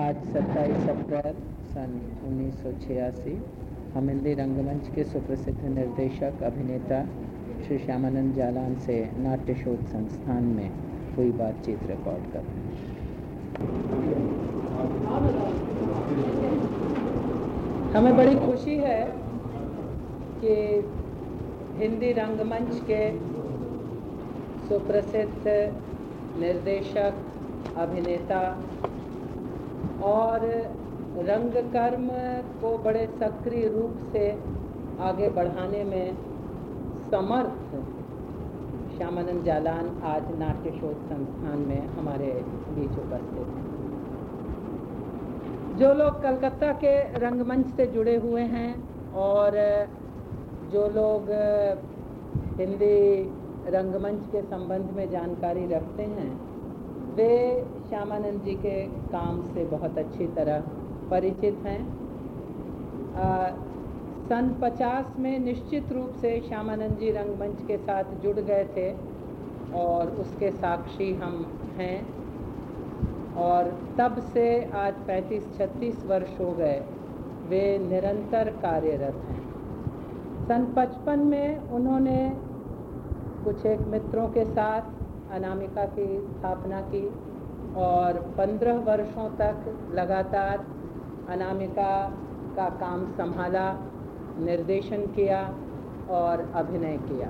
आज 27 अप्रैल सन 1986 हम हिंदी रंगमंच के सुप्रसिद्ध निर्देशक अभिनेता श्री श्यामानंद जालान से नाट्य शोध संस्थान में हुई बातचीत रिकॉर्ड कर हमें बड़ी खुशी है कि हिंदी रंगमंच के सुप्रसिद्ध निर्देशक, अभिनेता और रंगकर्म को बड़े सक्रिय रूप से आगे बढ़ाने में समर्थ श्यामानंद जालान आज नाट्य शोध संस्थान में हमारे बीच उपस्थित हैं। जो लोग कलकत्ता के रंगमंच से जुड़े हुए हैं और जो लोग हिंदी रंगमंच के संबंध में जानकारी रखते हैं, वे श्यामानंद जी के काम से बहुत अच्छी तरह परिचित हैं। सन 50 में निश्चित रूप से श्यामानंद जी रंगमंच के साथ जुड़ गए थे और उसके साक्षी हम हैं। और तब से आज 35-36 वर्ष हो गए, वे निरंतर कार्यरत हैं। सन 55 में उन्होंने कुछ एक मित्रों के साथ अनामिका की स्थापना की और पंद्रह वर्षों तक लगातार अनामिका का काम संभाला, निर्देशन किया और अभिनय किया।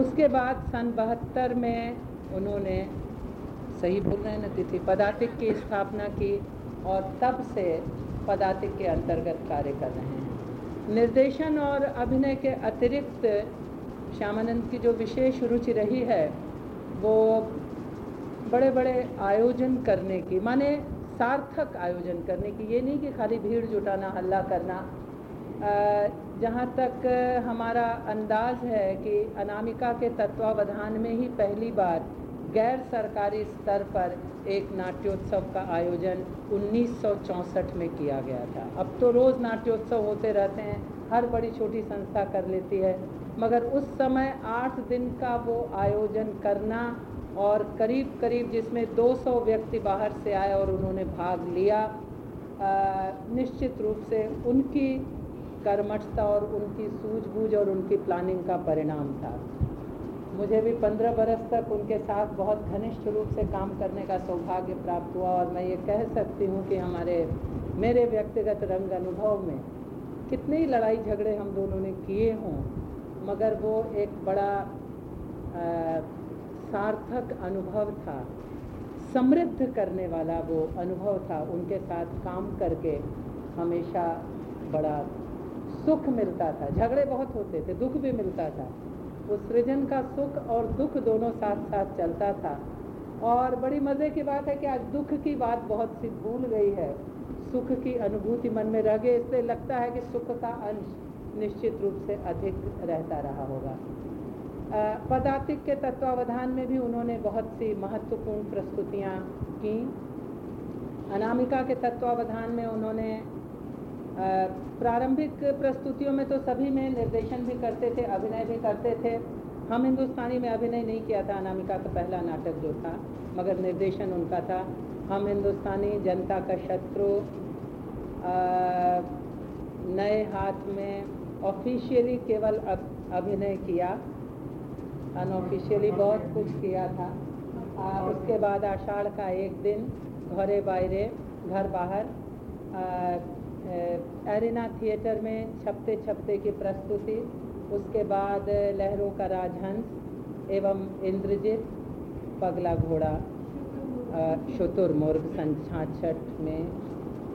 उसके बाद सन बहत्तर में उन्होंने सही बोल रहे ना तिथि, पदातिक की स्थापना की और तब से पदातिक के अंतर्गत कार्य कर रहे हैं। निर्देशन और अभिनय के अतिरिक्त श्यामानंद की जो विशेष रुचि रही है, वो बड़े बड़े आयोजन करने की, माने सार्थक आयोजन करने की। ये नहीं कि खाली भीड़ जुटाना, हल्ला करना। जहाँ तक हमारा अंदाज है कि अनामिका के तत्वावधान में ही पहली बार गैर सरकारी स्तर पर एक नाट्योत्सव का आयोजन 1964 में किया गया था। अब तो रोज़ नाट्योत्सव होते रहते हैं, हर बड़ी छोटी संस्था कर लेती है, मगर उस समय आठ दिन का वो आयोजन करना और करीब करीब जिसमें 200 व्यक्ति बाहर से आए और उन्होंने भाग लिया निश्चित रूप से उनकी कर्मठता और उनकी सूझबूझ और उनकी प्लानिंग का परिणाम था। मुझे भी पंद्रह बरस तक उनके साथ बहुत घनिष्ठ रूप से काम करने का सौभाग्य प्राप्त हुआ और मैं ये कह सकती हूँ कि हमारे मेरे व्यक्तिगत रंग अनुभव में कितने ही लड़ाई झगड़े हम दोनों ने किए हों मगर वो एक बड़ा आ, सार्थक अनुभव था। समृद्ध करने वाला वो अनुभव था। उनके साथ काम करके हमेशा बड़ा सुख मिलता था। झगड़े बहुत होते थे, दुख भी मिलता था। वो सृजन का सुख और दुख दोनों साथ साथ चलता था। और बड़ी मज़े की बात है कि आज दुख की बात बहुत सी भूल गई है। सुख की अनुभूति मन में रह गई, इसलिए लगता है कि सुख का अंश निश्चित रूप से अधिक रहता रहा होगा। पदातिक के तत्वावधान में भी उन्होंने बहुत सी महत्वपूर्ण प्रस्तुतियाँ की। अनामिका के तत्वावधान में उन्होंने प्रारंभिक प्रस्तुतियों में तो सभी में निर्देशन भी करते थे, अभिनय भी करते थे। हम हिंदुस्तानी में अभिनय नहीं किया था, अनामिका का पहला नाटक जो था, मगर निर्देशन उनका था। हम हिंदुस्तानी जनता का शत्रु नए हाथ में ऑफिशियली केवल अभिनय किया। अनऑफिशियली बहुत कुछ किया था। आ, उसके बाद आषाढ़ का एक दिन घरे बाहरे घर बाहर एरिना थिएटर में छपते छपते की प्रस्तुति उसके बाद लहरों का राजहंस एवं इंद्रजीत पगला घोड़ा शुतुरमुर्ग सन छाछठ में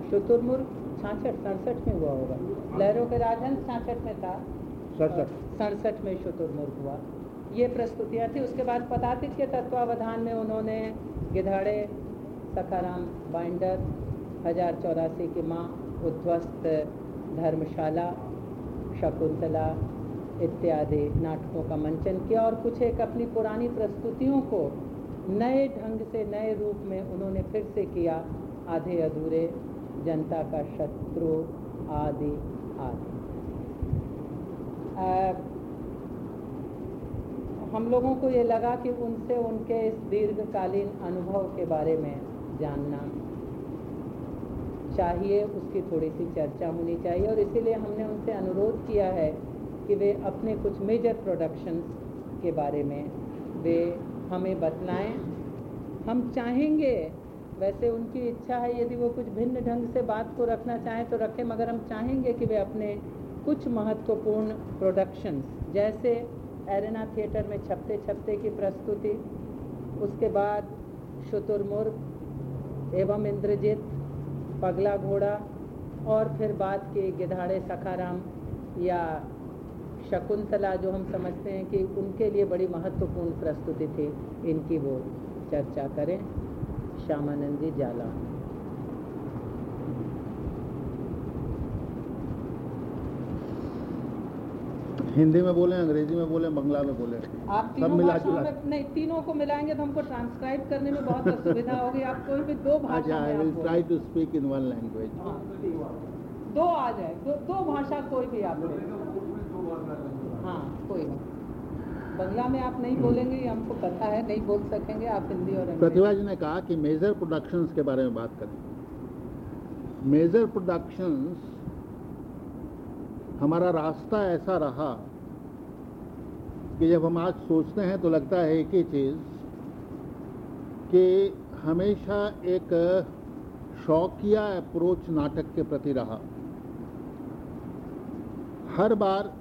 शुतुरमुर्ग छाछठ सड़सठ में हुआ होगा। लहरों के राजहंस छाछठ में था। सड़सठ। सड़सठ में शुतुरमुर्ग हुआ। ये प्रस्तुतियाँ थी। उसके बाद पदातिक के तत्वावधान में उन्होंने गिधाड़े, सखाराम बाइंडर, हज़ार चौरासी की माँ उद्वस्त धर्मशाला, शकुंतला इत्यादि नाटकों का मंचन किया और कुछ एक अपनी पुरानी प्रस्तुतियों को नए ढंग से, नए रूप में उन्होंने फिर से किया, आधे अधूरे, जनता का शत्रु आदि आदि। हम लोगों को ये लगा कि उनसे उनके इस दीर्घकालीन अनुभव के बारे में जानना चाहिए, उसकी थोड़ी सी चर्चा होनी चाहिए और इसीलिए हमने उनसे अनुरोध किया है कि वे अपने कुछ मेजर प्रोडक्शंस के बारे में वे हमें बतलाएँ। हम चाहेंगे, वैसे उनकी इच्छा है यदि वो कुछ भिन्न ढंग से बात को रखना चाहें तो रखें, मगर हम चाहेंगे कि वे अपने कुछ महत्वपूर्ण प्रोडक्शंस जैसे एरेना थिएटर में छपते छपते की प्रस्तुति, उसके बाद शुतुरमुर्ग एवं इंद्रजीत, पगला घोड़ा और फिर बात की गिधाड़े सखाराम या शकुंतला जो हम समझते हैं कि उनके लिए बड़ी महत्वपूर्ण प्रस्तुति थी। इनकी वो चर्चा करें। श्यामानंद जी जाला हिंदी में बोले अंग्रेज़ी में बोले बंगला में बोले। आप तीनों मिला जुला नहीं तीनों को मिलाएँगे तो हमको ट्रांसक्राइब करने में बहुत असुविधा होगी। आप कोई भी दो भाषा I will try to speak in one language दो आ जाए। दो, दो भाषा कोई भी आप हाँ कोई बंगला में आप नहीं बोलेंगे हमको पता है नहीं बोल सकेंगे आप हिंदी और प्रतिभा जी ने कहा कि मेजर प्रोडक्शंस के बारे में बात करें। मेजर प्रोडक्शंस हमारा रास्ता ऐसा रहा कि जब हम आज सोचते हैं तो लगता है एक ही चीज़ कि हमेशा एक शौकिया अप्रोच नाटक के प्रति रहा। हर बार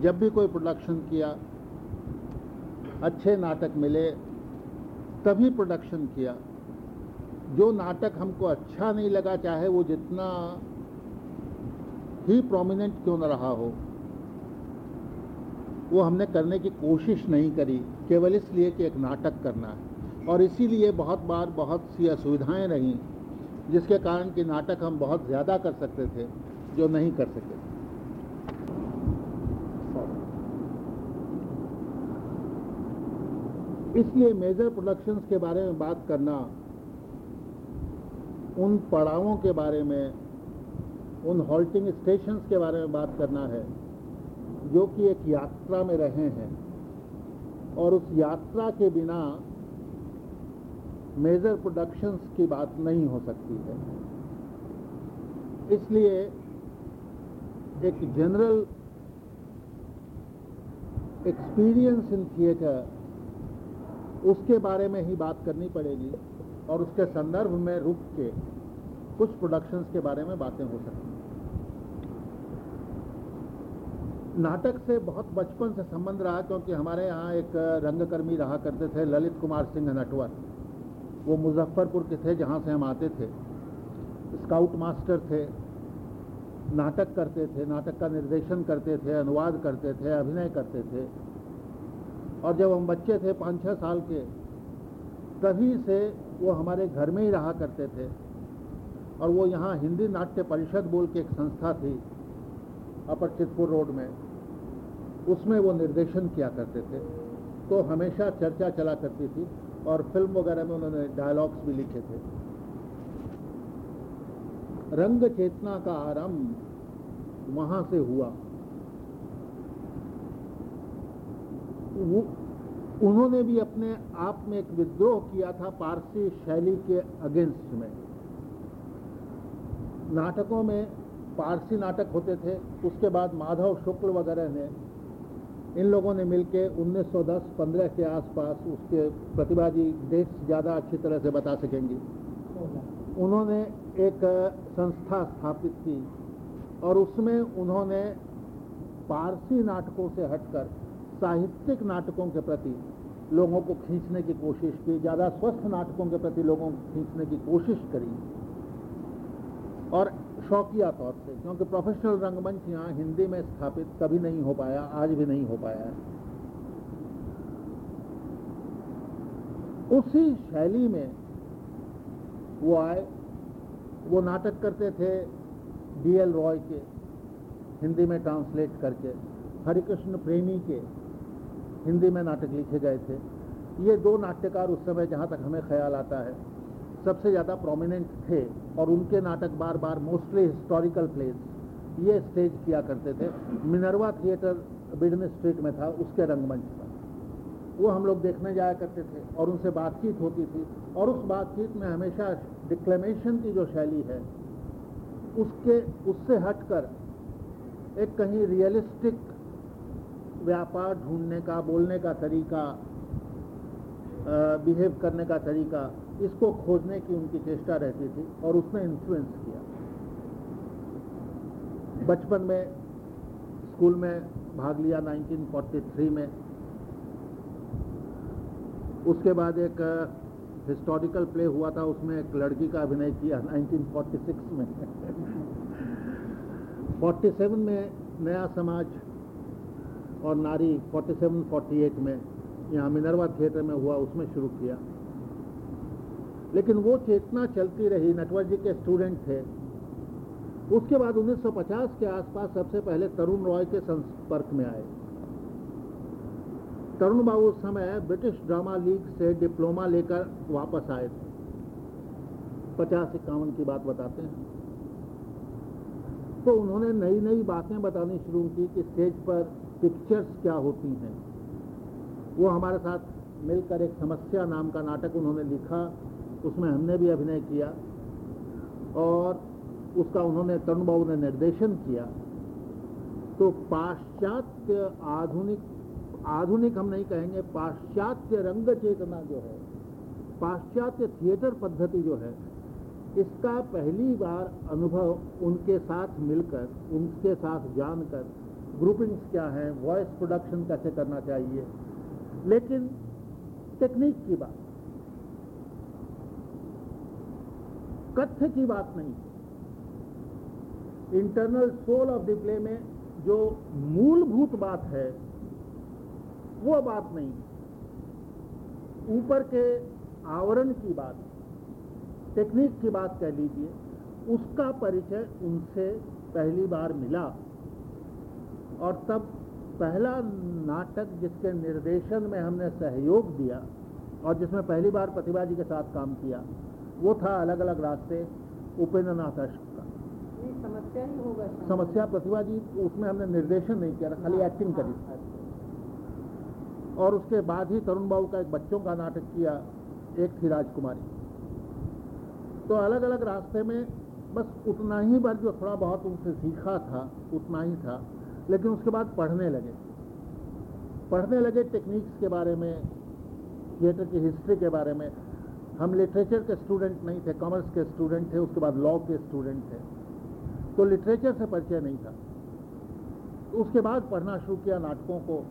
जब भी कोई प्रोडक्शन किया, अच्छे नाटक मिले, तभी प्रोडक्शन किया। जो नाटक हमको अच्छा नहीं लगा, चाहे वो जितना ही प्रोमिनेंट क्यों न रहा हो? वो हमने करने की कोशिश नहीं करी, केवल इसलिए कि एक नाटक करना है। और इसीलिए बहुत बार बहुत सी असुविधाएँ रहीं, जिसके कारण कि नाटक हम बहुत ज़्यादा कर सकते थे, जो नहीं कर सके। इसलिए मेजर प्रोडक्शंस के बारे में बात करना, उन पड़ावों के बारे में उन हॉल्टिंग स्टेशंस के बारे में बात करना है, जो कि एक यात्रा में रहे हैं। और उस यात्रा के बिना मेजर प्रोडक्शंस की बात नहीं हो सकती है। इसलिए एक जनरल एक्सपीरियंस इन थिएटर उसके बारे में ही बात करनी पड़ेगी और उसके संदर्भ में रुक के कुछ प्रोडक्शंस के बारे में बातें हो सकती हैं नाटक से बहुत बचपन से संबंध रहा, क्योंकि हमारे यहाँ एक रंगकर्मी रहा करते थे, ललित कुमार सिंह नटवर। वो मुजफ्फरपुर के थे, जहाँ से हम आते थे। स्काउट मास्टर थे, नाटक करते थे, नाटक का निर्देशन करते थे, अनुवाद करते थे, अभिनय करते थे। और जब हम बच्चे थे पाँच छः साल के, तभी से वो हमारे घर में ही रहा करते थे। और वो यहाँ हिंदी नाट्य परिषद बोल के एक संस्था थी, अपर चितपुर रोड में। उसमें वो निर्देशन किया करते थे। तो हमेशा चर्चा चला करती थी और फ़िल्म वगैरह में उन्होंने डायलॉग्स भी लिखे थे। रंग चेतना का आरंभ वहाँ से हुआ। वो, उन्होंने भी अपने आप में एक विद्रोह किया था पारसी शैली के अगेंस्ट में। नाटकों में पारसी नाटक होते थे, उसके बाद माधव शुक्ल वगैरह ने इन लोगों ने मिलके 1910-15 के आसपास उसके प्रतिभा जी डेट्स ज़्यादा अच्छी तरह से बता सकेंगी। उन्होंने एक संस्था स्थापित की और उसमें उन्होंने पारसी नाटकों से हटकर साहित्यिक नाटकों के प्रति लोगों को खींचने की कोशिश की, ज़्यादा स्वस्थ नाटकों के प्रति लोगों को खींचने की कोशिश करी। और शौकिया तौर से, क्योंकि प्रोफेशनल रंगमंच यहाँ हिंदी में स्थापित कभी नहीं हो पाया, आज भी नहीं हो पाया उसी शैली में वो आए, वो नाटक करते थे डीएल रॉय के, हिंदी में ट्रांसलेट करके, हरिकृष्ण प्रेमी के हिंदी में नाटक लिखे गए थे। ये दो नाट्यकार उस समय जहाँ तक हमें ख्याल आता है। सबसे ज़्यादा प्रोमिनेंट थे और उनके नाटक बार बार मोस्टली हिस्टोरिकल प्लेस ये स्टेज किया करते थे। मिनरवा थिएटर बिडन स्ट्रीट में था, उसके रंगमंच पर। वो हम लोग देखने जाया करते थे और उनसे बातचीत होती थी और उस बातचीत में हमेशा डिक्लेमेशन की जो शैली है, उसके, उससे हटकर एक कहीं रियलिस्टिक व्यापार ढूँढने का, बोलने का तरीका बिहेव करने का तरीका इसको खोजने की उनकी चेष्टा रहती थी और उसने इन्फ्लुएंस किया। बचपन में स्कूल में भाग लिया 1943 में। उसके बाद एक हिस्टोरिकल प्ले हुआ था, उसमें एक लड़की का अभिनय किया 1946 में। 47 में नया समाज और नारी 47 48 में, यहाँ मिनरवा थिएटर में हुआ, उसमें शुरू किया। लेकिन वो चेतना चलती रही, नटवर जी के स्टूडेंट थे। उसके बाद 1950 के आसपास सबसे पहले तरुण रॉय के संपर्क में आए। तरुण बाबू उस समय ब्रिटिश ड्रामा लीग से डिप्लोमा लेकर वापस आए थे। पचास इक्यावन की बात बताते हैं। तो उन्होंने नई नई बातें बतानी शुरू की कि स्टेज पर पिक्चर्स क्या होती हैं। वो हमारे साथ मिलकर एक समस्या नाम का नाटक उन्होंने लिखा। उसमें हमने भी अभिनय किया और उसका उन्होंने, तरुण बाबू ने निर्देशन किया। तो पाश्चात्य आधुनिक आधुनिक हम नहीं कहेंगे, पाश्चात्य रंग चेतना जो है, पाश्चात्य थिएटर पद्धति जो है, इसका पहली बार अनुभव उनके साथ मिलकर, उनके साथ जानकर ग्रुपिंग्स क्या है वॉइस प्रोडक्शन कैसे करना चाहिए। लेकिन टेक्निक की बात। कथ्य की बात नहीं। Internal soul of the play में जो मूलभूत बात है, वो बात नहीं। ऊपर के आवरण की बात टेक्निक की बात कह लीजिए, उसका परिचय उनसे पहली बार मिला। और तब पहला नाटक जिसके निर्देशन में हमने सहयोग दिया और जिसमें पहली बार प्रतिभा जी के साथ काम किया वो था अलग अलग रास्ते उपेंद्र नाथ अश्क का। समस्या ही होगा समस्या प्रतिभा जी उसमें हमने निर्देशन नहीं किया था खाली एक्टिंग हाँ, करी। हाँ, और उसके बाद ही तरुण बाबू का एक बच्चों का नाटक किया एक थी राजकुमारी। तो अलग अलग रास्ते में बस उतना ही बार जो थोड़ा बहुत उनसे सीखा था उतना ही था लेकिन उसके बाद पढ़ने लगे। पढ़ने लगे टेक्निक्स के बारे में थिएटर की हिस्ट्री के बारे में। हम लिटरेचर के स्टूडेंट नहीं थे कॉमर्स के स्टूडेंट थे, उसके बाद लॉ के स्टूडेंट थे। तो लिटरेचर से परिचय नहीं था। उसके बाद पढ़ना शुरू किया नाटकों को,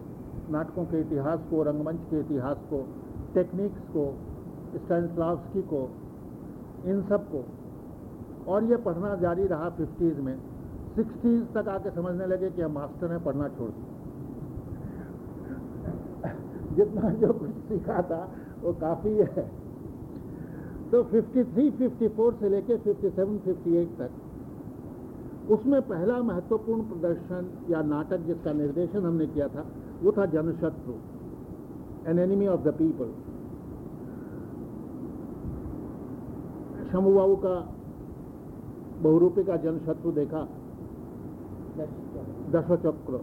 नाटकों के इतिहास को, रंगमंच के इतिहास को टेक्निक्स को स्टैंसलावस्की को, इन सबको। और ये पढ़ना जारी रहा फिफ्टीज़ में। सिक्सटीज़ तक आके समझने लगे कि हम मास्टर हैं पढ़ना छोड़ दिया। जितना जो कुछ सीखा था, वो काफ़ी है। तो 53, 54 से लेके 57, 58 तक। उसमें पहला महत्वपूर्ण प्रदर्शन या नाटक जिसका निर्देशन हमने किया था वो था Janshatru an enemy of the people Shambhu बाबू का बहुरूपी का जनशत्रु देखा दशचक्र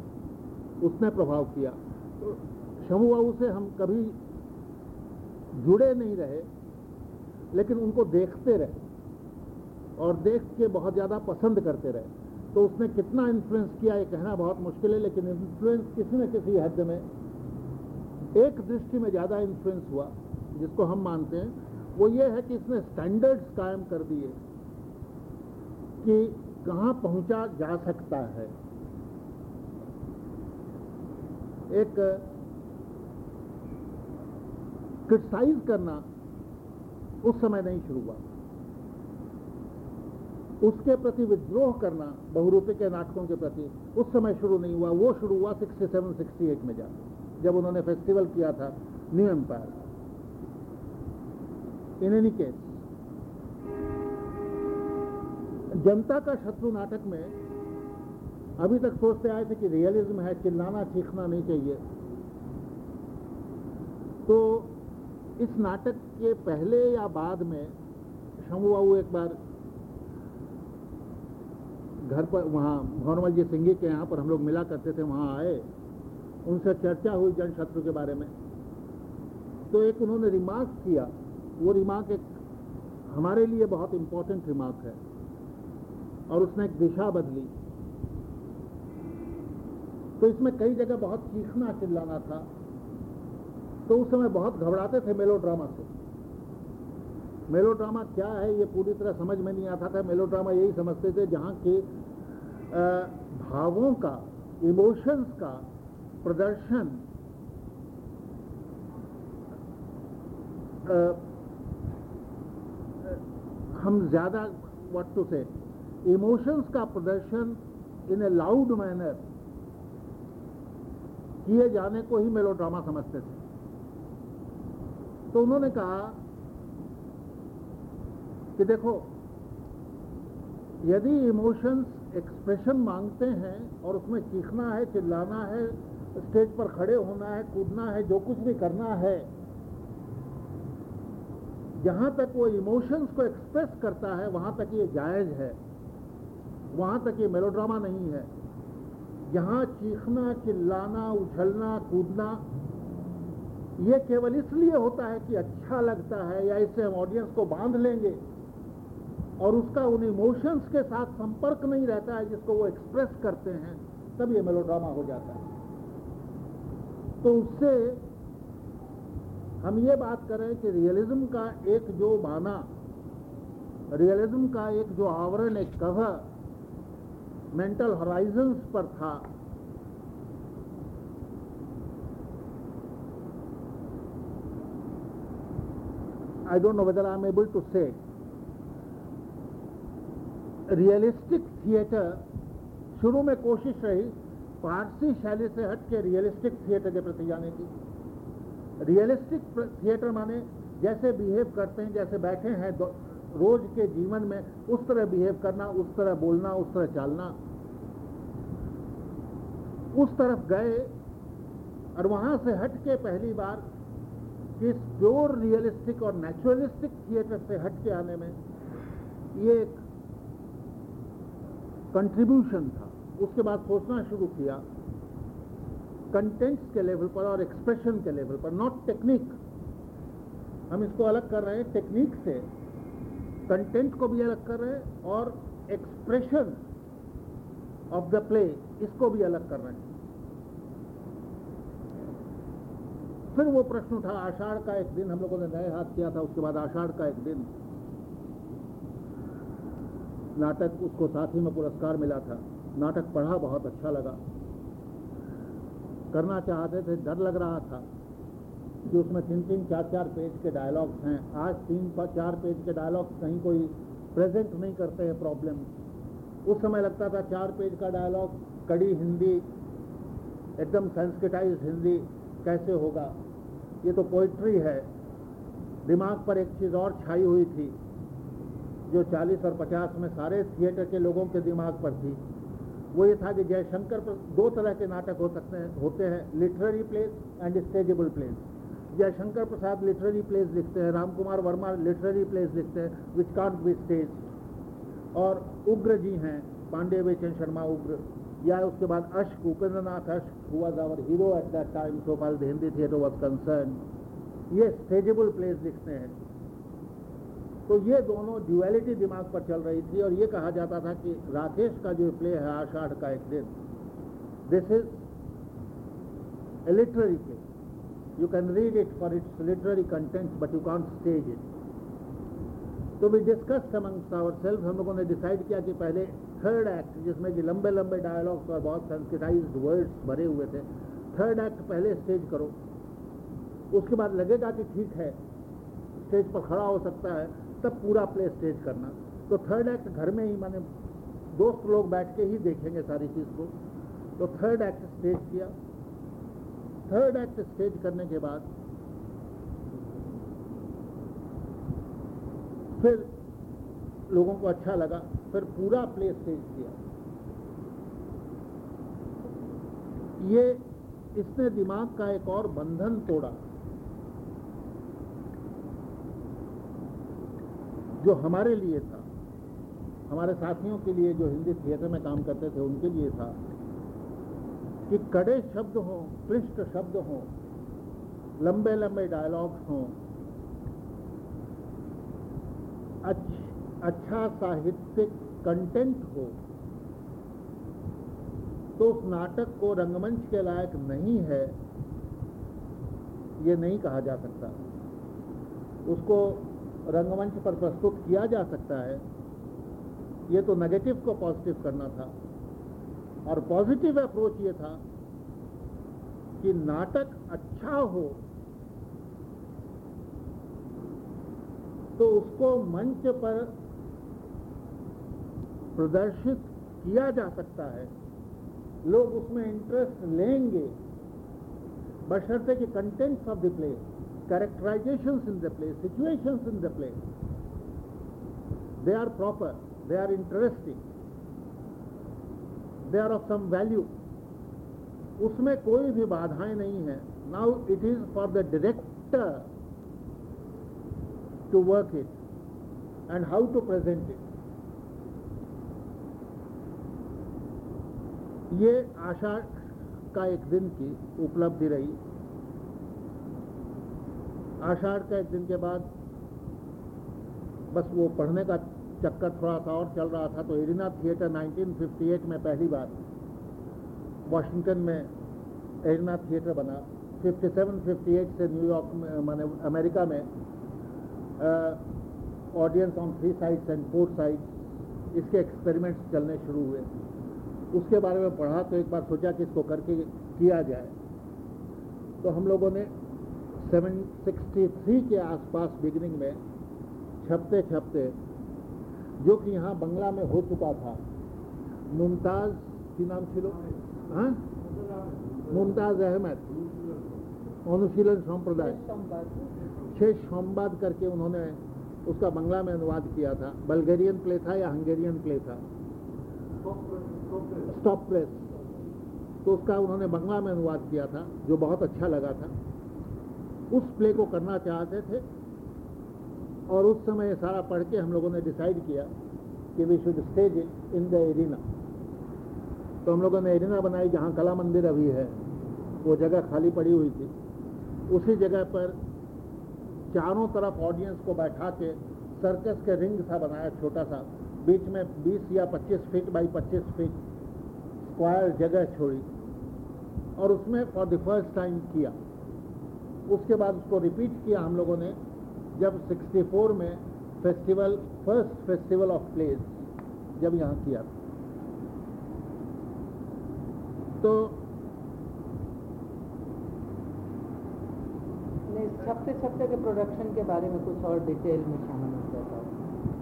उसने प्रभाव किया। तो शंभु से हम कभी जुड़े नहीं रहे लेकिन उनको देखते रहे और देख के बहुत ज़्यादा पसंद करते रहे। तो उसने कितना इन्फ्लुएंस किया, ये कहना बहुत मुश्किल है, लेकिन इन्फ्लुएंस किसी न किसी हद में एक दृष्टि में ज़्यादा इन्फ्लुएंस हुआ, जिसको हम मानते हैं। वो ये है कि इसने स्टैंडर्ड्स कायम कर दिए कि कहाँ पहुँचा जा सकता है। एक क्रिटिसाइज करना उस समय नहीं शुरू हुआ। उसके प्रति विद्रोह करना, बहुरूपी के नाटकों के प्रति उस समय शुरू नहीं हुआ। वो शुरू हुआ 67 68 में जा जब उन्होंने फेस्टिवल किया था New Empire in any case जनता का शत्रु नाटक में अभी तक सोचते आए थे कि रियलिज्म है, चिल्लाना, चीखना नहीं चाहिए। तो इस नाटक के पहले या बाद में शंभू बाबू एक बार घर पर, वहाँ भवनमल जी सिंघी के यहाँ पर हम लोग मिला करते थे, वहाँ आए। उनसे चर्चा हुई जन जनशत्रु के बारे में। तो एक उन्होंने रिमार्क किया। वो रिमार्क एक हमारे लिए बहुत इंपॉर्टेंट रिमार्क है। और उसने एक दिशा बदली। तो इसमें कई जगह बहुत चीखना चिल्लाना था। तो उस समय बहुत घबराते थे मेलोड्रामा से। मेलोड्रामा क्या है ये पूरी तरह समझ में नहीं आता था। मेलोड्रामा यही समझते थे जहाँ के भावों का इमोशंस का प्रदर्शन आ, हम ज़्यादा व्हाट टू से इमोशंस का प्रदर्शन इन ए लाउड मैनर किए जाने को ही मेलोड्रामा समझते थे। तो उन्होंने कहा कि देखो, यदि इमोशंस एक्सप्रेशन मांगते हैं और उसमें चीखना है, चिल्लाना है स्टेज पर खड़े होना है, कूदना है, जो कुछ भी करना है, जहाँ तक वो इमोशंस को एक्सप्रेस करता है, वहाँ तक ये जायज़ है। वहाँ तक ये मेलोड्रामा नहीं है। यहाँ चीखना, चिल्लाना, उछलना, कूदना ये केवल इसलिए होता है कि अच्छा लगता है या इससे हम ऑडियंस को बाँध लेंगे और उसका उन इमोशंस के साथ संपर्क नहीं रहता है जिसको वो एक्सप्रेस करते हैं, तब ये मेलोड्रामा हो जाता है। तो उससे हम ये बात करें कि रियलिज्म का एक जो बाना रियलिज्म का एक जो आवरण, एक कवर मेंटल हॉराइजन्स पर था I don't know whether I'm able to say. Realistic theatre शुरू में कोशिश रही, फारसी शैली से हट के रियलिस्टिक थिएटर के प्रति जाने की। रियलिस्टिक थिएटर माने जैसे बिहेव करते हैं, जैसे बैठे हैं रोज के जीवन में उस तरह बिहेव करना, उस तरह बोलना, उस तरह चालना। उस तरफ़ गए और वहाँ से हट के पहली बार इस प्योर रियलिस्टिक और नेचुरलिस्टिक थिएटर से हट के आने में ये एक कंट्रीब्यूशन था। उसके बाद सोचना शुरू किया कंटेंट्स के लेवल पर और एक्सप्रेशन के लेवल पर नॉट टेक्निक हम इसको अलग कर रहे हैं टेक्निक से। कंटेंट को भी अलग कर रहे हैं और एक्सप्रेशन ऑफ़ द प्ले इसको भी अलग कर रहे हैं। फिर वो प्रश्न उठा, आषाढ़ का एक दिन हम लोगों ने नए हाथ किया था, उसके बाद आषाढ़ का एक दिन नाटक उसको साथ ही में पुरस्कार मिला था। नाटक पढ़ा, बहुत अच्छा लगा। करना चाहते थे, डर लग रहा था कि उसमें तीन तीन चार चार पेज के डायलॉग्स हैं। आज तीन, चार पेज के डायलॉग्स कहीं कोई प्रेजेंट नहीं करते हैं प्रॉब्लम उस समय लगता था चार पेज का डायलॉग कड़ी हिंदी, एकदम सेंसिटाइज हिंदी कैसे होगा? ये तो पोइट्री है। दिमाग पर एक चीज़ और छाई हुई थी, जो 40 और 50 में सारे थिएटर के लोगों के दिमाग पर थी। वो ये था कि जयशंकर पर दो तरह के नाटक हो सकते हैं, होते हैं literary plays and stageable plays Jaishankar Prasad literary plays लिखते हैं राम कुमार वर्मा लिटरेरी प्लेस लिखते हैं विच कांट बी स्टेज और उग्र जी हैं, पांडे वेचन शर्मा उग्र। या उसके बाद अश्क उपेंद्र नाथ अश्क हुआ our hero at that time so call Hindi theatre was concern ये स्टेजेबल प्लेस लिखते हैं। तो ये दोनों ड्यूएलिटी दिमाग पर चल रही थी, और ये कहा जाता था कि राकेश का जो प्ले है, आषाढ़ का एक दिन this is a literary play you can read it for its literary content but you can't stage it तो we discuss amongst our self हम लोगों ने डिसाइड किया कि पहले थर्ड एक्ट जिसमें कि लंबे लंबे डायलॉग्स और बहुत सेंसिटाइज वर्ड्स भरे हुए थे थर्ड एक्ट पहले स्टेज करो। उसके बाद लगेगा कि ठीक है स्टेज पर खड़ा हो सकता है, तब पूरा प्ले स्टेज करना। तो थर्ड एक्ट घर में ही मैंने दोस्त लोग बैठ के ही देखेंगे सारी चीज़ को। तो थर्ड एक्ट स्टेज किया। थर्ड एक्ट स्टेज करने के बाद फिर लोगों को अच्छा लगा। फिर पूरा प्ले स्टेज किया। ये इसने दिमाग का एक और बंधन तोड़ा, जो हमारे लिए था। हमारे साथियों के लिए जो हिंदी थिएटर में काम करते थे, उनके लिए था कि कड़े शब्द हों, क्लिष्ट शब्द हों लंबे लंबे डायलॉग्स हों अच्छा साहित्यिक कंटेंट हो तो उस नाटक को रंगमंच के लायक नहीं है, ये नहीं कहा जा सकता। उसको रंगमंच पर प्रस्तुत किया जा सकता है, ये तो नेगेटिव को पॉजिटिव करना था। और पॉजिटिव अप्रोच ये था कि नाटक अच्छा हो तो उसको मंच पर प्रदर्शित किया जा सकता है। लोग उसमें इंटरेस्ट लेंगे। बशर्ते के contents of the play characterisation in the play situation in the play they are proper they are interesting they are of some value उसमें कोई भी बाधाएँ नहीं है। Now it is for the director to work it and how to present it ये आशा का एक दिन की उपलब्धि रही। आषाढ़ का एक दिन के बाद बस वो पढ़ने का चक्कर थोड़ा सा और चल रहा था तो एरिना थिएटर 1958 में पहली बार वॉशिंगटन में एरिना थिएटर बना। 57 58 से न्यूयॉर्क में, माने अमेरिका में audience on three sides and four sides इसके एक्सपेरिमेंट्स चलने शुरू हुए। उसके बारे में पढ़ा तो एक बार सोचा कि इसको करके किया जाए। तो हम लोगों ने 763 के आसपास बिगनिंग में छपते छपते जो कि यहाँ बंगला में हो चुका था मुमताज़ की नाम छिलो हाँ? मुमताज़ अहमद अनुशीलन संप्रदाय। छह सोमवाद करके उन्होंने उसका बंगला में अनुवाद किया था। बल्गेरियन प्ले था या हंगेरियन प्ले था? स्टॉप प्रेस तो उसका उन्होंने बंगला में अनुवाद किया था, जो बहुत अच्छा लगा था। उस प्ले को करना चाहते थे, और उस समय सारा पढ़ के हम लोगों ने डिसाइड किया कि we should stage in the arena तो हम लोगों ने एरिना बनाई, जहाँ कला मंदिर अभी है। वो जगह खाली पड़ी हुई थी। उसी जगह पर चारों तरफ़ ऑडियंस को बैठा के सर्कस के रिंग सा बनाया छोटा सा। बीच में 20 या 25 फीट बाई 25 फीट स्क्वायर जगह छोड़ी और उसमें फॉर द फ़र्स्ट टाइम किया। उसके बाद उसको रिपीट किया हम लोगों ने, जब 64 में festival first festival of plays जब यहाँ किया तो छपते छपते के प्रोडक्शन के बारे में कुछ और डिटेल में शामिल हो जाता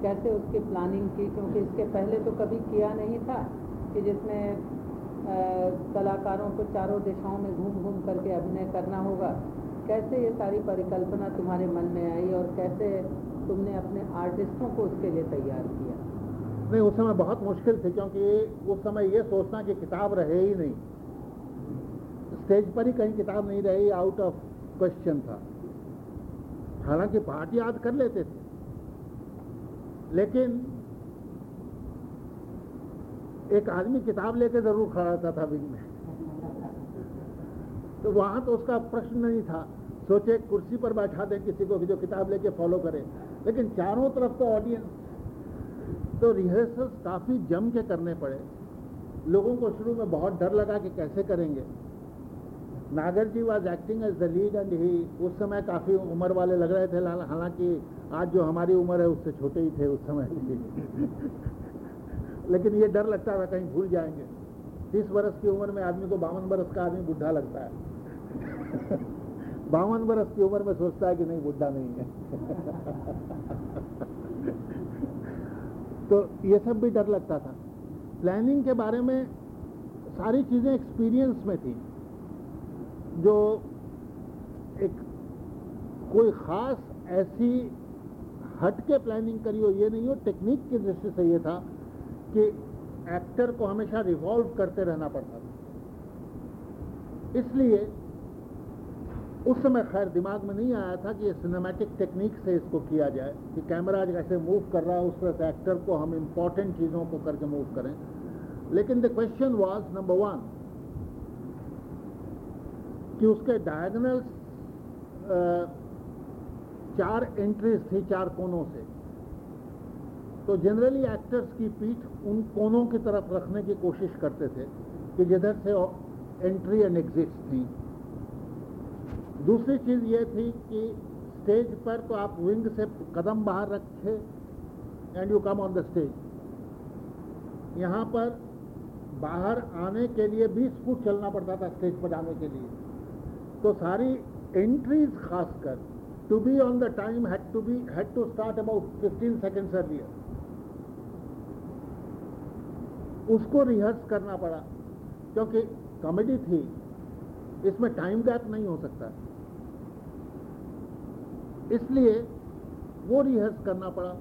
कैसे उसकी प्लानिंग की, क्योंकि इसके पहले तो कभी किया नहीं था कि जिसमें कलाकारों को चारों दिशाओं में घूम घूम करके अभिनय करना होगा। कैसे ये सारी परिकल्पना तुम्हारे मन में आई और कैसे तुमने अपने आर्टिस्टों को उसके लिए तैयार किया? नहीं, उस समय बहुत मुश्किल थी, क्योंकि उस समय ये सोचना कि किताब रहे ही नहीं। स्टेज पर ही कहीं किताब नहीं रही आउट ऑफ़ क्वेश्चन था। हालाँकि पार्ट याद कर लेते थे। लेकिन एक आदमी किताब लेके ज़रूर खड़ा रहता था विंग में। तो वहाँ तो उसका प्रश्न नहीं था। सोचे कुर्सी पर बैठा दें किसी को जो किताब लेके फॉलो करे। लेकिन चारों तरफ़ तो ऑडियंस तो रिहर्सल काफ़ी जम के करने पड़े। लोगों को शुरू में बहुत डर लगा कि कैसे करेंगे। Nagar ji was acting as the lead and ही उस समय काफ़ी उम्र वाले लग रहे थे। हालाँकि आज जो हमारी उम्र है, उससे छोटे ही थे उस समय। लेकिन ये डर लगता था कहीं भूल जाएँगे। तीस वर्ष की उम्र में आदमी को बावन वर्ष का आदमी बुढ़ा लगता है। बावन वर्ष की उम्र में सोचता है कि नहीं, बुढ़ा नहीं है। तो ये सब भी डर लगता था। प्लानिंग के बारे में सारी चीज़ें एक्सपीरियंस में थी। जो एक कोई खास ऐसी हट के प्लानिंग करी हो, ये नहीं हो टेक्निक की दृष्टि से ये था कि एक्टर को हमेशा रिवॉल्व करते रहना पड़ता था। इसलिए उस समय खैर दिमाग में नहीं आया था कि ये सिनेमैटिक टेक्निक से इसको किया जाए, कि कैमरा जैसे मूव कर रहा है, उस तरह से एक्टर को हम इंपॉर्टेंट चीज़ों को करके मूव करें। लेकिन the question was number one कि उसके डायगनल्स चार एंट्रीज थी चार कोनों से। तो जनरली एक्टर्स की पीठ उन कोनों की तरफ़ रखने की कोशिश करते थे कि जिधर से एंट्री एंड एग्जिट थी। दूसरी चीज़ ये थी कि स्टेज पर तो आप विंग से कदम बाहर रखे and you come on the stage यहाँ पर बाहर आने के लिए 20 फुट चलना पड़ता था स्टेज पर जाने के लिए। तो सारी एंट्रीज खासकर to be on the time had to be had to start about 15 seconds earlier उसको रिहर्स करना पड़ा। क्योंकि कॉमेडी थी, इसमें टाइम गैप नहीं हो सकता। इसलिए वो रिहर्स करना पड़ा।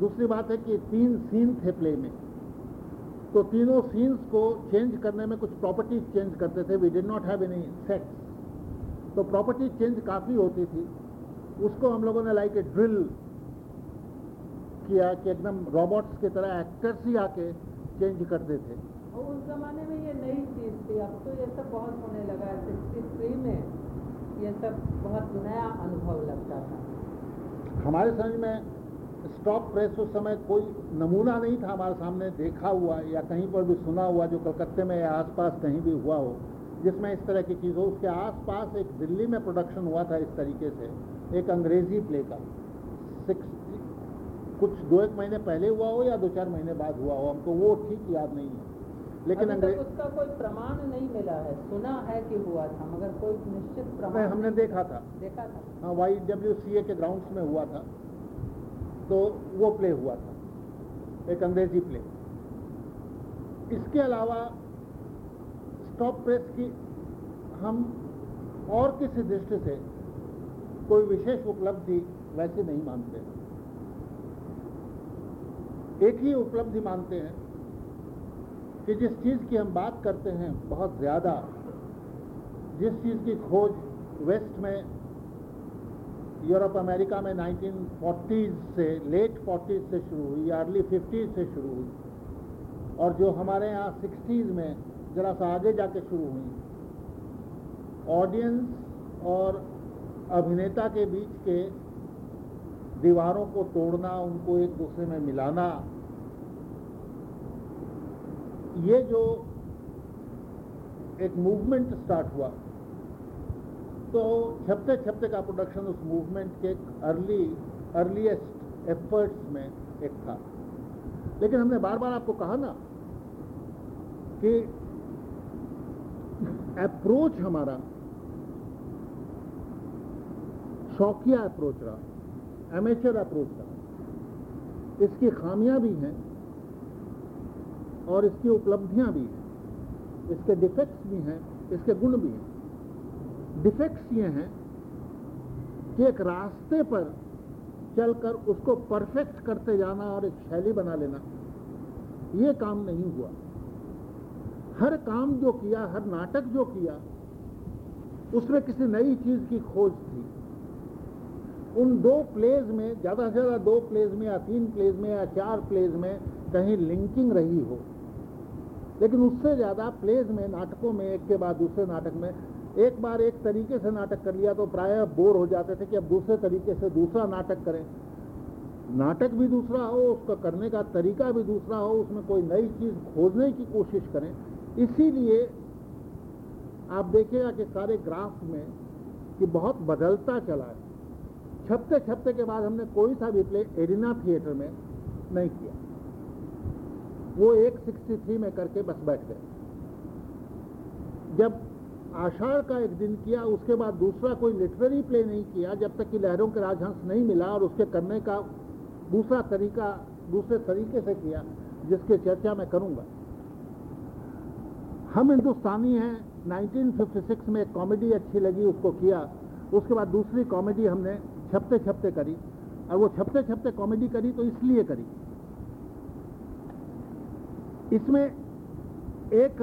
दूसरी बात है कि तीन सीन थे प्ले में। तो तीनों सीन्स को चेंज करने में कुछ प्रॉपर्टीज़ चेंज करते थे। We did not have any sets तो प्रॉपर्टी चेंज काफ़ी होती थी। उसको हम लोगों ने लाइक ए ड्रिल किया कि एकदम रॉबोट्स की तरह एक्टर्स ही आके चेंज करते थे। और उस जमाने में ये नई चीज़ थी। अब तो ये सब बहुत होने लगा है। सिक्सटी थ्री में ये सब बहुत नया अनुभव लगता था। हमारे समझ में स्टॉप प्रेस उस समय कोई नमूना नहीं था हमारे सामने देखा हुआ या कहीं पर भी सुना हुआ जो कलकत्ते में या आसपास कहीं भी हुआ हो जिसमें इस तरह की चीज़ हो। उसके आसपास एक दिल्ली में प्रोडक्शन हुआ था इस तरीके से एक अंग्रेज़ी प्ले का। कुछ दो एक महीने पहले हुआ हो या दो चार महीने बाद हुआ हो हमको वो ठीक याद नहीं है। लेकिन अंग्रेज़ उसका कोई प्रमाण नहीं मिला है। सुना है कि हुआ था मगर कोई निश्चित प्रमाण हमने देखा था। देखा था? हाँ वाई डब्ल्यू सी ए के ग्राउंड्स में हुआ था। तो वो प्ले हुआ था। एक अंग्रेज़ी प्ले इसके अलावा स्टॉप प्रेस की हम और किसी दृष्टि से कोई विशेष उपलब्धि वैसे नहीं मानते। एक ही उपलब्धि मानते हैं कि जिस चीज़ की हम बात करते हैं बहुत ज़्यादा, जिस चीज़ की खोज वेस्ट में, यूरोप, अमेरिका में 1940s से, लेट 40s से शुरू हुई, अर्ली 50s से शुरू हुई, और जो हमारे यहाँ 60s में ज़रा सा आगे जाके शुरू हुई ऑडियंस और अभिनेता के बीच के दीवारों को तोड़ना, उनको एक दूसरे में मिलाना। ये जो एक मूवमेंट स्टार्ट हुआ तो छपते छपते का प्रोडक्शन उस मूवमेंट के अर्ली अर्लीस्ट एफर्ट्स में एक था। लेकिन हमने बार बार आपको कहा ना कि अप्रोच हमारा, शौकिया अप्रोच रहा। एमेचर अप्रोच रहा इसकी खामियाँ भी हैं और इसकी उपलब्धियाँ भी हैं। इसके डिफेक्ट्स भी हैं, इसके गुण भी हैं। डिफेक्ट्स ये हैं कि एक रास्ते पर चलकर उसको परफेक्ट करते जाना और एक शैली बना लेना, ये काम नहीं हुआ। हर काम जो किया, हर नाटक जो किया, उसमें किसी नई चीज़ की खोज थी। उन दो प्लेज में, ज़्यादा से ज़्यादा दो प्लेज में या तीन प्लेज में या चार प्लेज में कहीं लिंकिंग रही हो। लेकिन उससे ज़्यादा प्लेज में, नाटकों में, एक के बाद दूसरे नाटक में, एक बार एक तरीके से नाटक कर लिया तो प्राय बोर हो जाते थे कि अब दूसरे तरीके से दूसरा नाटक करें। नाटक भी दूसरा हो, उसका करने का तरीका भी दूसरा हो, उसमें कोई नई चीज़ खोजने की कोशिश करें। इसीलिए आप देखिएगा कि सारे ग्राफ में कि बहुत बदलता चला है। छपते छपते के बाद हमने कोई सा भी प्ले एरिना थिएटर में नहीं किया। वो एक सिक्सटी थ्री में करके बस बैठ गए। जब आषाढ़ का एक दिन किया, उसके बाद दूसरा कोई लिटरेरी प्ले नहीं किया, जब तक कि लहरों के राजहंस नहीं मिला और उसके करने का दूसरा तरीका, दूसरे तरीके से किया, जिसकी चर्चा मैं करूँगा। हम हिंदुस्तानी हैं 1956 में एक कॉमेडी अच्छी लगी, उसको किया। उसके बाद दूसरी कॉमेडी हमने छपते छपते करी, और वो छपते छपते कॉमेडी करी तो इसलिए करी। इसमें एक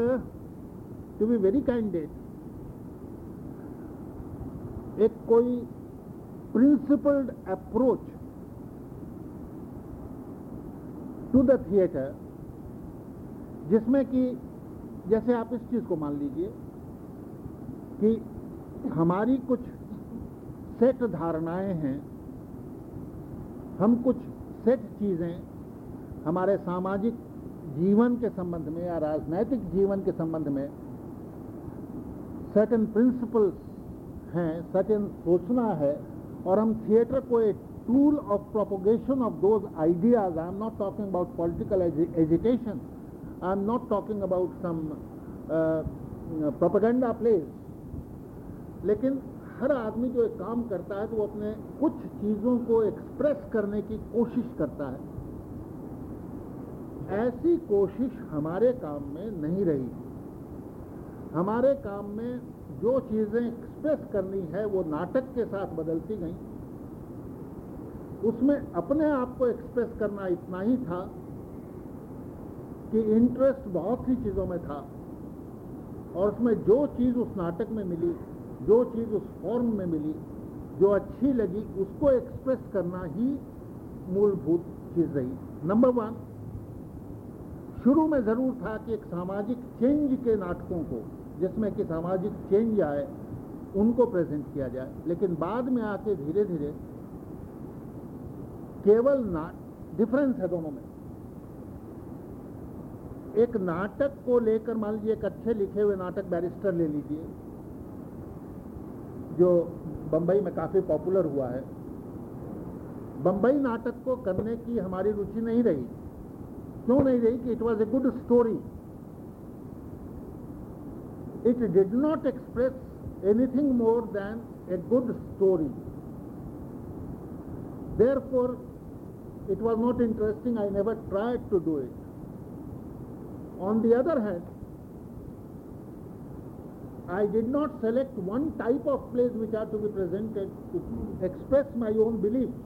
टू बी वेरी कैंडेड एक कोई principled approach to the theatre जिसमें कि, जैसे आप इस चीज़ को मान लीजिए कि हमारी कुछ सेट धारणाएँ हैं। हम कुछ सेट चीज़ें हमारे सामाजिक जीवन के संबंध में या राजनैतिक जीवन के संबंध में सर्टन प्रिंसिपल्स हैं सर्टन सोचना है और हम थिएटर को एक tool of propagation of those ideas I am not talking about political education I am not talking about some propaganda plays लेकिन हर आदमी जो एक काम करता है तो वो अपने कुछ चीज़ों को एक्सप्रेस करने की कोशिश करता है। ऐसी कोशिश हमारे काम में नहीं रही। हमारे काम में जो चीज़ें एक्सप्रेस करनी है, वो नाटक के साथ बदलती गई। उसमें अपने आप को एक्सप्रेस करना इतना ही था कि इंटरेस्ट बहुत सी चीज़ों में था और उसमें जो चीज़ उस नाटक में मिली जो चीज़ उस फॉर्म में मिली, जो अच्छी लगी, उसको एक्सप्रेस करना ही मूलभूत चीज़ रही। नंबर वन शुरू में ज़रूर था कि एक सामाजिक चेंज के नाटकों को, जिसमें कि सामाजिक चेंज आए, उनको प्रेजेंट किया जाए। लेकिन बाद में आके धीरे धीरे केवल ना डिफरेंस है दोनों में। एक नाटक को लेकर, मान लीजिए, एक अच्छे लिखे हुए नाटक बैरिस्टर ले लीजिए जो बंबई में काफ़ी पॉपुलर हुआ है। बंबई नाटक को करने की हमारी रुचि नहीं रही। क्यों नहीं रही कि it was a good story it did not express anything more than a good story therefore it was not interesting I never try to do it on the other hand I did not select one type of plays which are to be presented to express my own beliefs.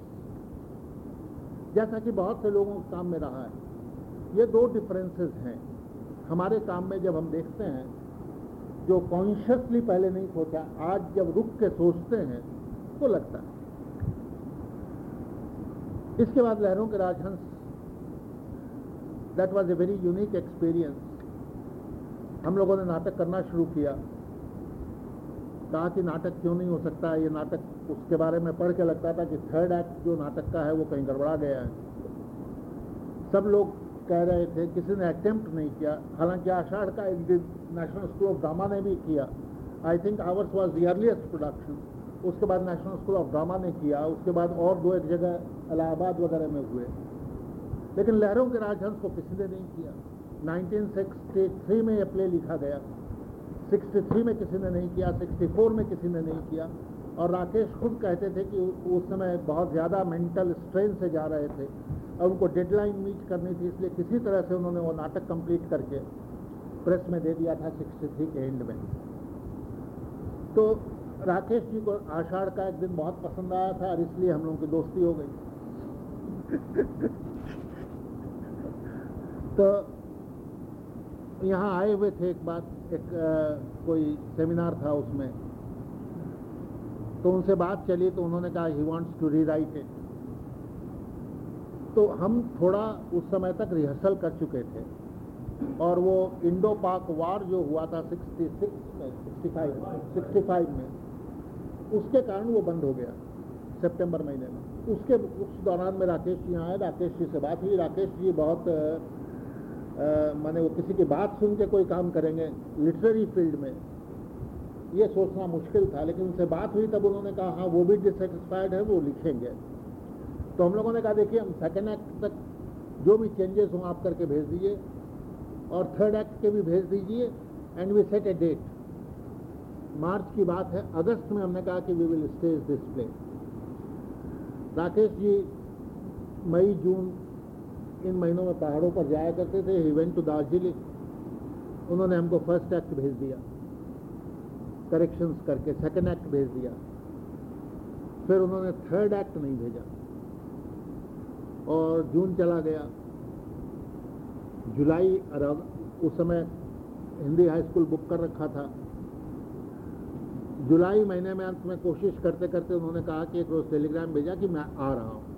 जैसा कि बहुत से लोगों के काम में रहा है। ये दो डिफरेंसेस हैं। हमारे काम में जब हम देखते हैं, जो कॉन्शियसली पहले नहीं सोचा, आज जब रुक के सोचते हैं तो लगता है। इसके बाद लहरों के राजहंस। That was a very unique experience हम लोगों ने नाटक करना शुरू किया। कहा कि नाटक क्यों नहीं हो सकता? ये नाटक उसके बारे में पढ़ के लगता था कि थर्ड एक्ट जो नाटक का है वो कहीं गड़बड़ा गया है। सब लोग कह रहे थे, किसी ने अटेम्प्ट नहीं किया। हालाँकि आषाढ़ का एक दिन नेशनल स्कूल ऑफ़ ड्रामा ने भी किया। I think ours was the earliest production उसके बाद नेशनल स्कूल ऑफ़ ड्रामा ने किया। उसके बाद और दो एक जगह इलाहाबाद वगैरह में हुए। लेकिन लहरों के राजहंस को किसी ने नहीं किया। 1963 में यह प्ले लिखा गया। 63 में किसी ने नहीं किया 64 में किसी ने नहीं किया। और राकेश खुद कहते थे कि उस समय बहुत ज़्यादा मेंटल स्ट्रेन से जा रहे थे। और उनको डेडलाइन मीट करनी थी, इसलिए किसी तरह से उन्होंने वो नाटक कंप्लीट करके प्रेस में दे दिया था 63 के एंड में। तो राकेश जी को आषाढ़ का एक दिन बहुत पसंद आया था और इसलिए हम लोगों की दोस्ती हो गई। तो यहाँ आए हुए थे एक बात। एक आ, कोई सेमिनार था उसमें। तो उनसे बात चली तो उन्होंने कहा he wants to rewrite it तो हम थोड़ा उस समय तक रिहर्सल कर चुके थे। और वो इंडो पाक वार जो हुआ था 66 में 65 65 में उसके कारण वो बंद हो गया सितंबर महीने में। उसके उस दौरान में राकेश जी आए राकेश जी से बात हुई। राकेश जी बहुत माने वो किसी की बात सुन के कोई काम करेंगे लिटरेरी फ़ील्ड में, ये सोचना मुश्किल था, लेकिन उनसे बात हुई तब उन्होंने कहा हाँ वो भी डिससेटिस्फाइड है, वो लिखेंगे. तो हम लोगों ने कहा, देखिए, हम सेकेंड एक्ट तक जो भी चेंजेस हों, आप करके भेज दीजिए, और थर्ड एक्ट के भी भेज दीजिए and we set a date March की बात है, अगस्त में हमने कहा कि we will stage this play Rakesh ji, मई, जून इन महीनों में पहाड़ों पर जाया करते थे ही वेंट टू दार्जिलिंग उन्होंने हमको फ़र्स्ट एक्ट भेज दिया। करेक्शंस करके सेकंड एक्ट भेज दिया। फिर उन्होंने थर्ड एक्ट नहीं भेजा। और जून चला गया। जुलाई उस समय हिंदी हाई स्कूल बुक कर रखा था। जुलाई महीने में अंत में कोशिश करते करते उन्होंने कहा कि एक रोज टेलीग्राम भेजा कि मैं आ रहा हूँ।